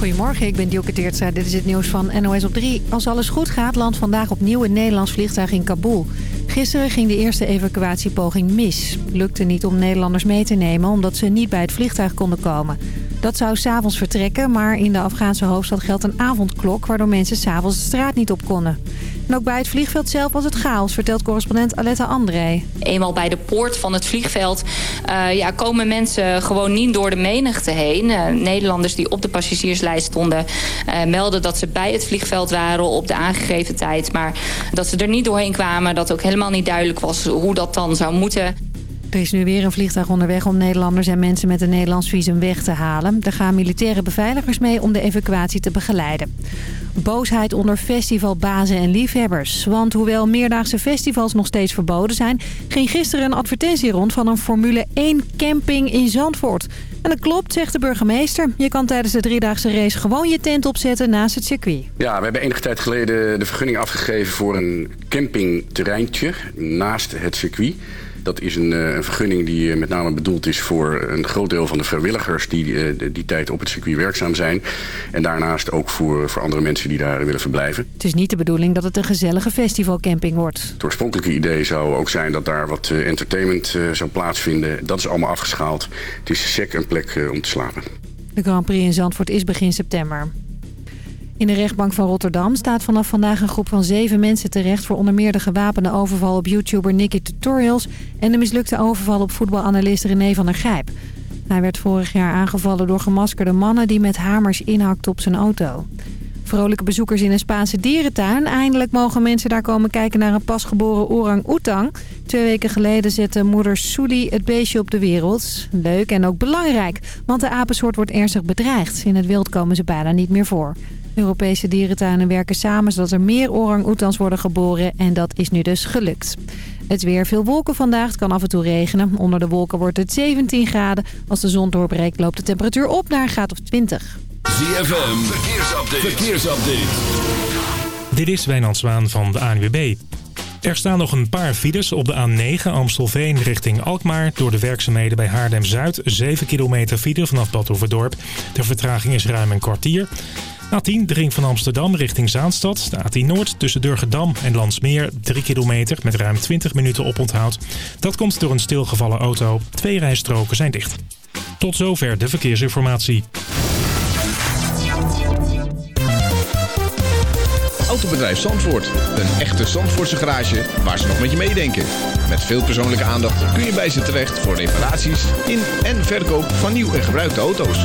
Goedemorgen, ik ben Dielke Teertstra. Dit is het nieuws van NOS op 3. Als alles goed gaat, landt vandaag opnieuw een Nederlands vliegtuig in Kabul. Gisteren ging de eerste evacuatiepoging mis. Lukte niet om Nederlanders mee te nemen omdat ze niet bij het vliegtuig konden komen. Dat zou s'avonds vertrekken, maar in de Afghaanse hoofdstad geldt een avondklok... waardoor mensen s'avonds de straat niet op konden. En ook bij het vliegveld zelf was het chaos, vertelt correspondent Aletta André. Eenmaal bij de poort van het vliegveld uh, ja, komen mensen gewoon niet door de menigte heen. Uh, Nederlanders die op de passagierslijst stonden uh, melden dat ze bij het vliegveld waren op de aangegeven tijd. Maar dat ze er niet doorheen kwamen, dat ook helemaal niet duidelijk was hoe dat dan zou moeten. Er is nu weer een vliegtuig onderweg om Nederlanders en mensen met een Nederlands visum weg te halen. Er gaan militaire beveiligers mee om de evacuatie te begeleiden. Boosheid onder festivalbazen en liefhebbers. Want hoewel meerdaagse festivals nog steeds verboden zijn... ging gisteren een advertentie rond van een Formule 1 camping in Zandvoort. En dat klopt, zegt de burgemeester. Je kan tijdens de driedaagse race gewoon je tent opzetten naast het circuit. Ja, we hebben enige tijd geleden de vergunning afgegeven voor een campingterreintje naast het circuit... Dat is een, een, vergunning die met name bedoeld is voor een groot deel van de vrijwilligers die die, die tijd op het circuit werkzaam zijn. En daarnaast ook voor, voor andere mensen die daar willen verblijven. Het is niet de bedoeling dat het een gezellige festivalcamping wordt. Het oorspronkelijke idee zou ook zijn dat daar wat entertainment zou plaatsvinden. Dat is allemaal afgeschaald. Het is sec een plek om te slapen. De Grand Prix in Zandvoort is begin september. In de rechtbank van Rotterdam staat vanaf vandaag een groep van zeven mensen terecht... voor onder meer de gewapende overval op YouTuber Nicky Tutorials... en de mislukte overval op voetbalanalist René van der Grijp. Hij werd vorig jaar aangevallen door gemaskerde mannen... die met hamers inhakten op zijn auto. Vrolijke bezoekers in een Spaanse dierentuin. Eindelijk mogen mensen daar komen kijken naar een pasgeboren orang-oetang. Twee weken geleden zette moeder Suli het beestje op de wereld. Leuk en ook belangrijk, want de apensoort wordt ernstig bedreigd. In het wild komen ze bijna niet meer voor. Europese dierentuinen werken samen zodat er meer orang-oetans worden geboren en dat is nu dus gelukt. Het weer veel wolken vandaag, het kan af en toe regenen. Onder de wolken wordt het 17 graden. Als de zon doorbreekt loopt de temperatuur op naar een graad of 20. ZFM, verkeersupdate. verkeersupdate. Dit is Wijnand Zwaan van de ANWB. Er staan nog een paar files op de A9 Amstelveen richting Alkmaar. Door de werkzaamheden bij Haardem-Zuid. 7 kilometer file vanaf Bad Overdorp. De vertraging is ruim een kwartier. A10, de ring van Amsterdam richting Zaanstad. De A10 Noord tussen Durgedam en Landsmeer. 3 kilometer met ruim 20 minuten oponthoud. Dat komt door een stilgevallen auto. Twee rijstroken zijn dicht. Tot zover de verkeersinformatie. Autobedrijf Zandvoort. Een echte Zandvoortse garage waar ze nog met je meedenken. Met veel persoonlijke aandacht kun je bij ze terecht voor reparaties in en verkoop van nieuw en gebruikte auto's.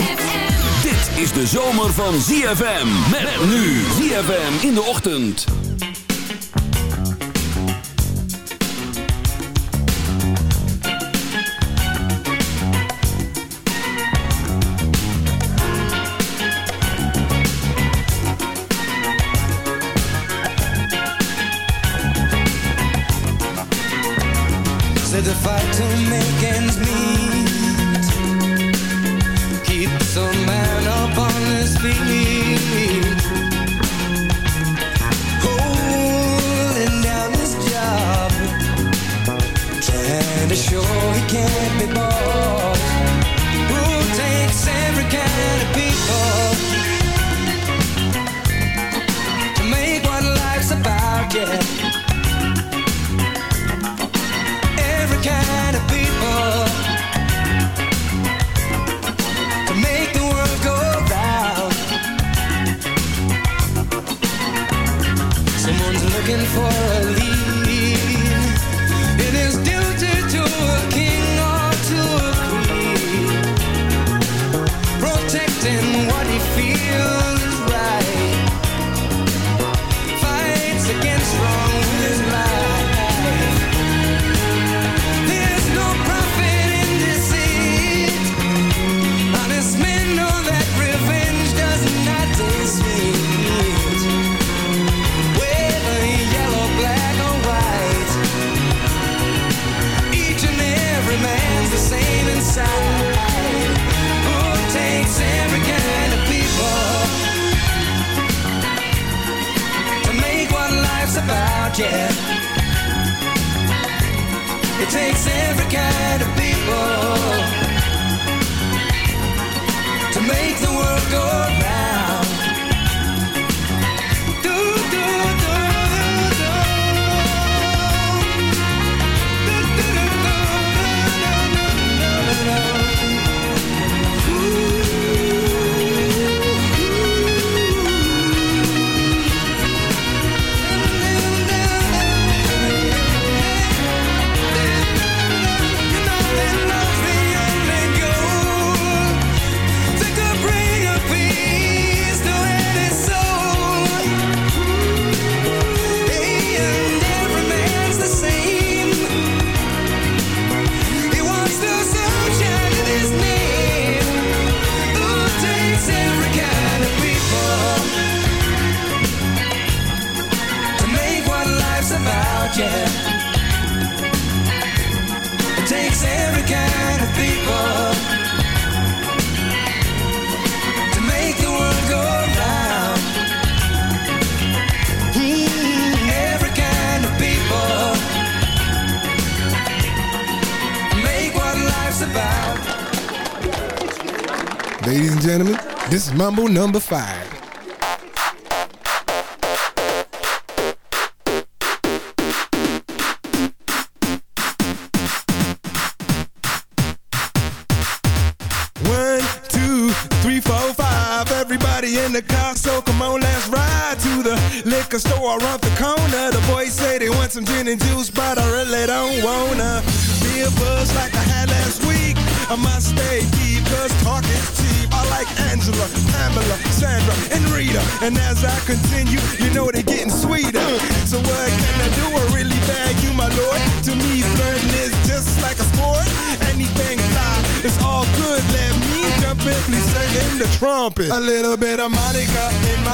Is de zomer van ZFM. Met nu ZFM in de ochtend. Said the fight to make ends meet Number five. Continue, you know they're getting sweeter. So what can I do? I really bag you, my lord. To me, flirting is just like a sport. Anything fly, it's all good. Let me jump in, please sing in the trumpet. A little bit of Monica in my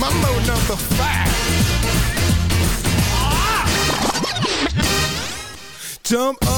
Mambo number five. Jump up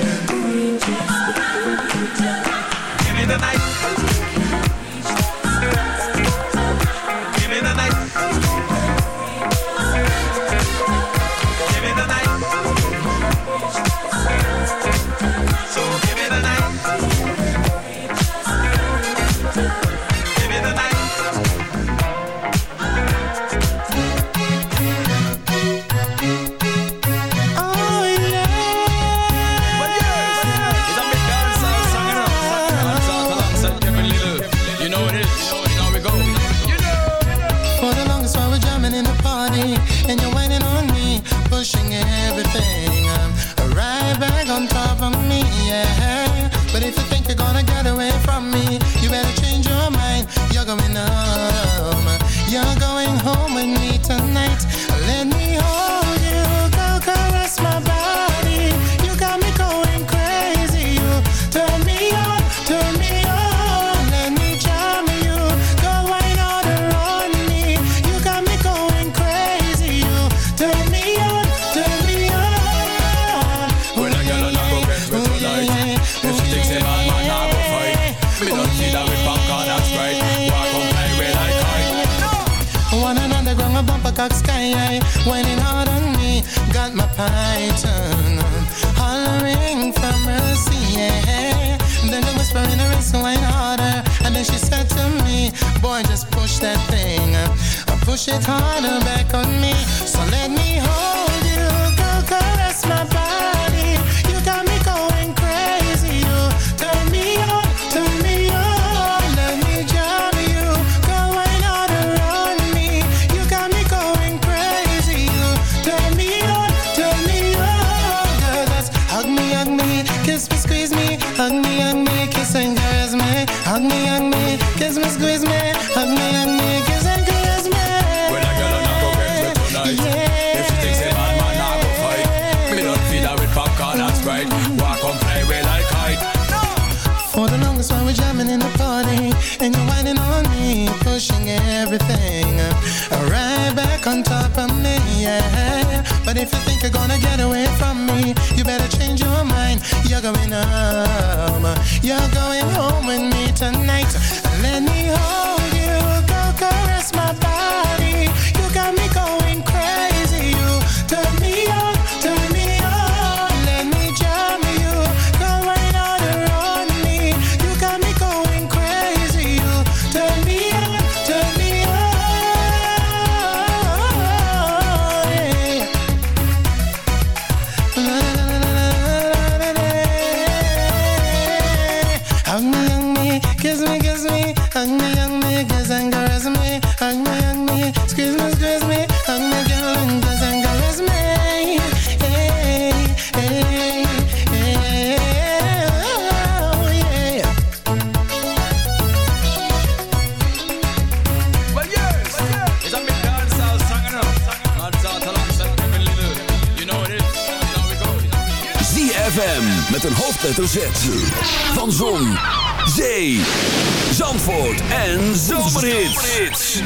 Zandvoort en Zomerhits.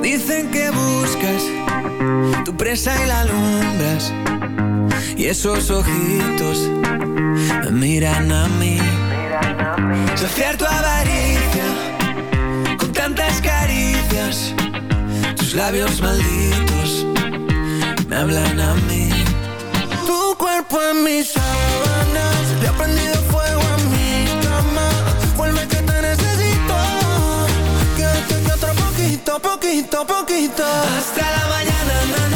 Dicen que buscas tu presa y la alumbras. Y esos ojitos me miran a mí. Saciar tu avaricia con tantas caricias. Tus labios malditos hablan a mí. Tu cuerpo en mis sábanas, le ha prendido fuego a mi cama. Vuelve que te necesito, que, que, que otro poquito, poquito, poquito. Hasta la mañana.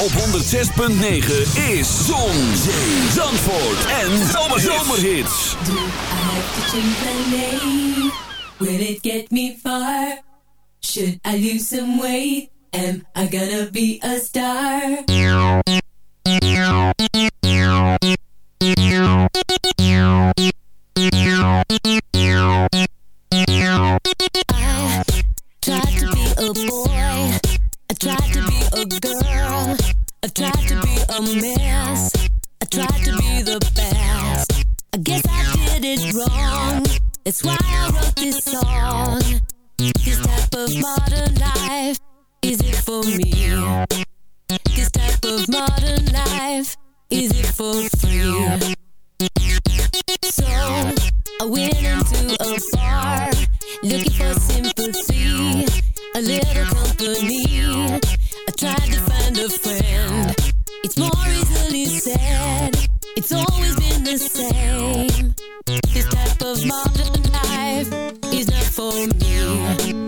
op 106.9 is Zon, Zee, Zandvoort en Zomerhits. Do I have to change my name? Will it get me far? Should I lose some weight? Am I gonna be a star? Guess I did it wrong. That's why I wrote this song. This type of modern life, is it for me? This type of modern life, is it for free? So I went into a bar looking for sympathy, a little company. I tried to find a friend. It's more easily said. It's always been the same. This type of modern life is not for me.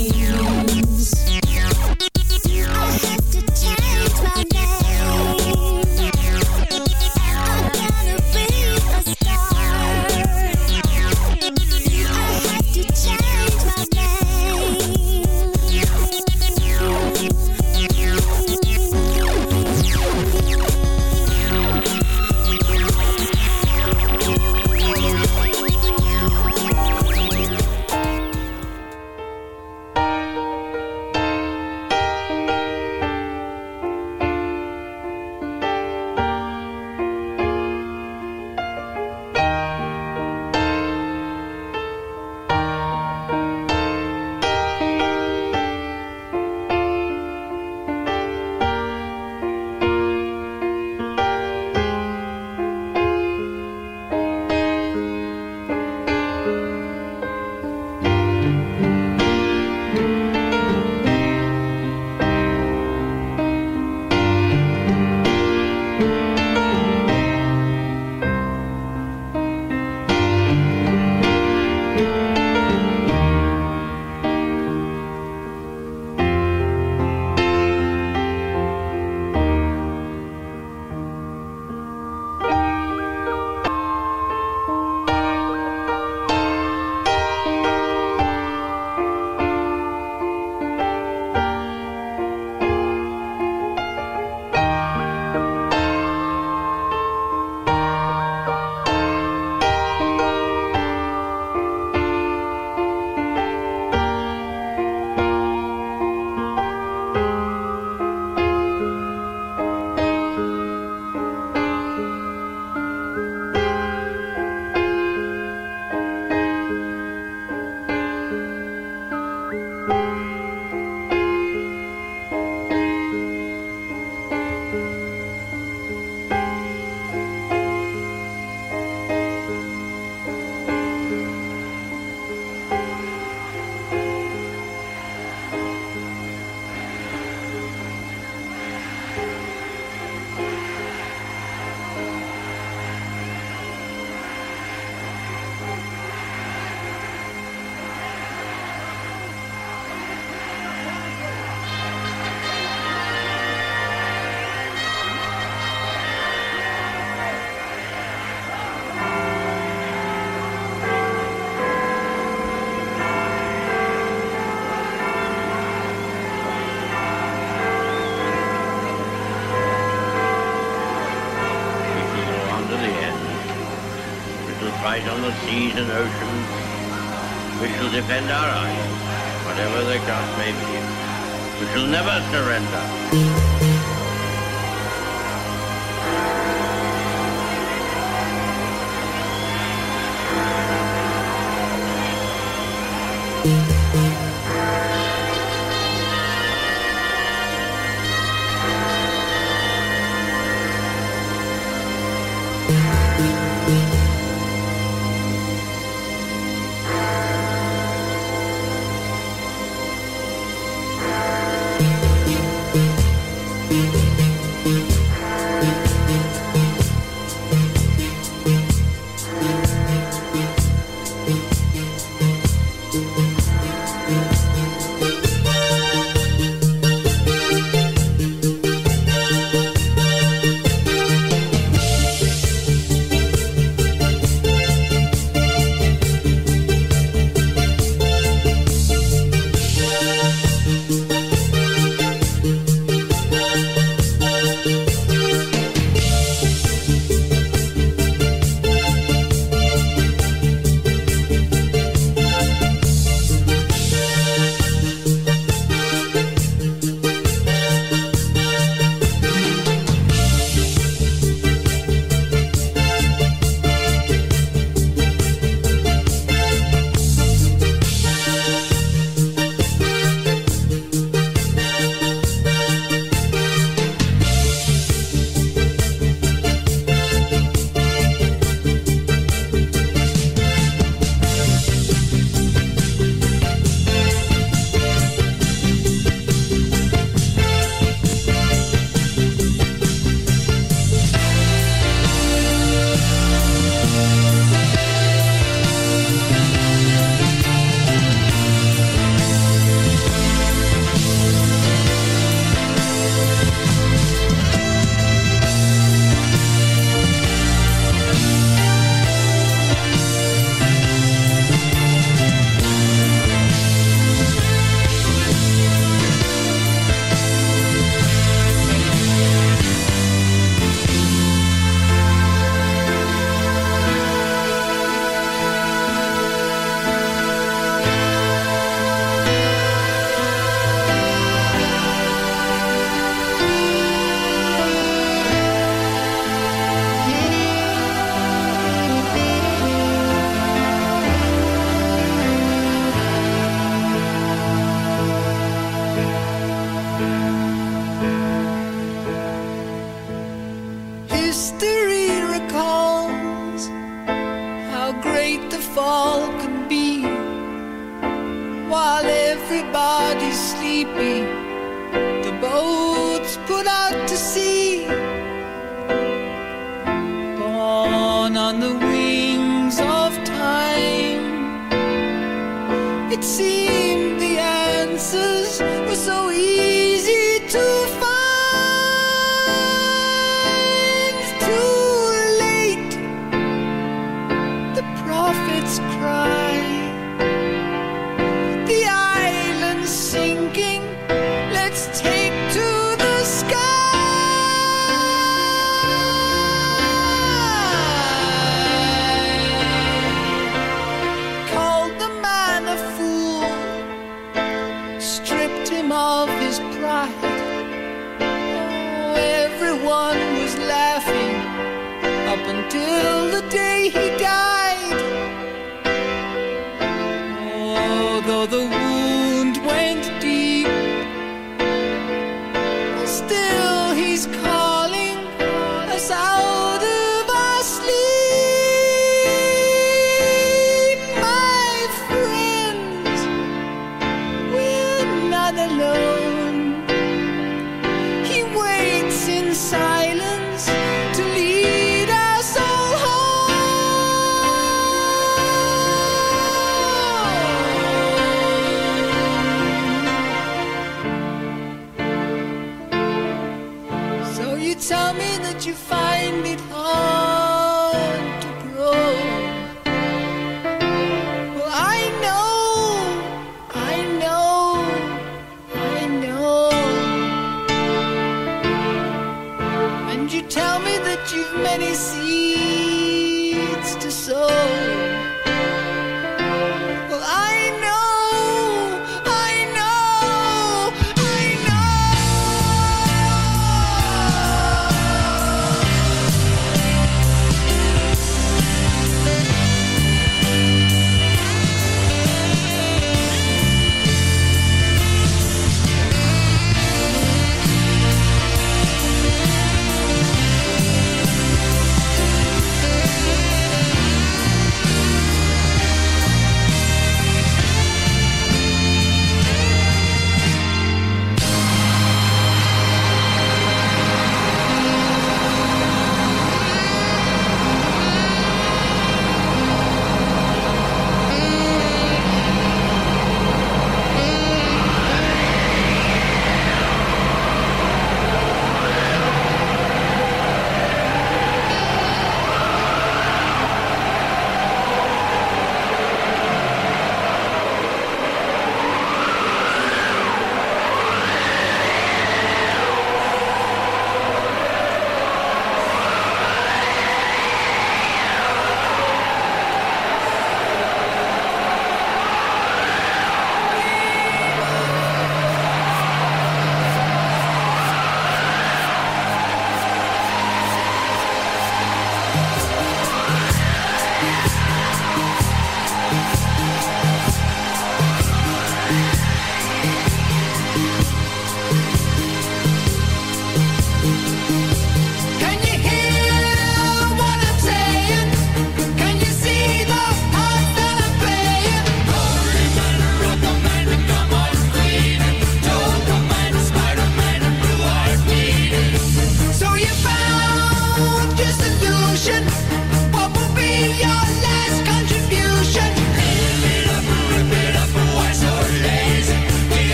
Fight on the seas and oceans. We shall defend our island, whatever the cost may be. We shall never surrender.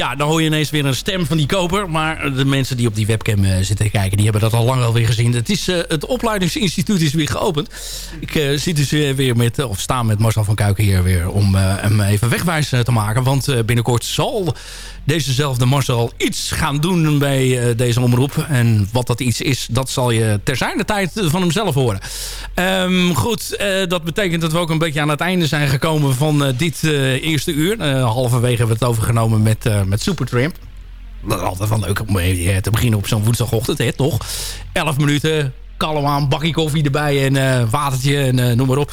Ja, dan hoor je ineens weer een stem van die koper. Maar de mensen die op die webcam eh, zitten kijken... die hebben dat al lang alweer gezien. Het, is, eh, het opleidingsinstituut is weer geopend. Ik eh, zit dus weer met... of sta met Marcel van Kuiken hier weer... om hem even wegwijs te maken. Want binnenkort zal dezezelfde Marcel iets gaan doen bij deze omroep. En wat dat iets is, dat zal je ter zijnde tijd van hem zelf horen. Ehm, goed, dat betekent dat we ook een beetje aan het einde zijn gekomen van dit eerste uur. Halverwege hebben we het overgenomen met, met Supertramp. Dat is altijd wel leuk om eh, te beginnen op zo'n woensdagochtend, hè, toch? 11 minuten, kalm aan, bakje koffie erbij en eh, watertje en eh, noem maar op.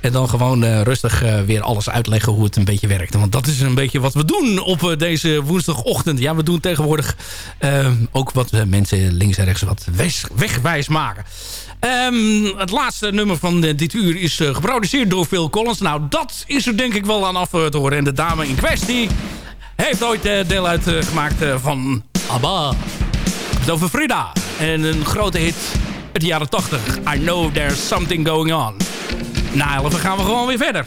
En dan gewoon eh, rustig eh, weer alles uitleggen hoe het een beetje werkt. Want dat is een beetje wat we doen op eh, deze woensdagochtend. Ja, we doen tegenwoordig eh, ook wat eh, mensen links en rechts wat wegwijs maken. Ehm, het laatste nummer van eh, dit uur is eh, geproduceerd door Phil Collins. Nou, dat is er denk ik wel aan af eh, te horen. En de dame in kwestie heeft ooit eh, deel uitgemaakt eh, van ABBA. Het over Frida. En een grote hit uit de jaren 80. I know there's something going on. Na 11 gaan we gewoon weer verder.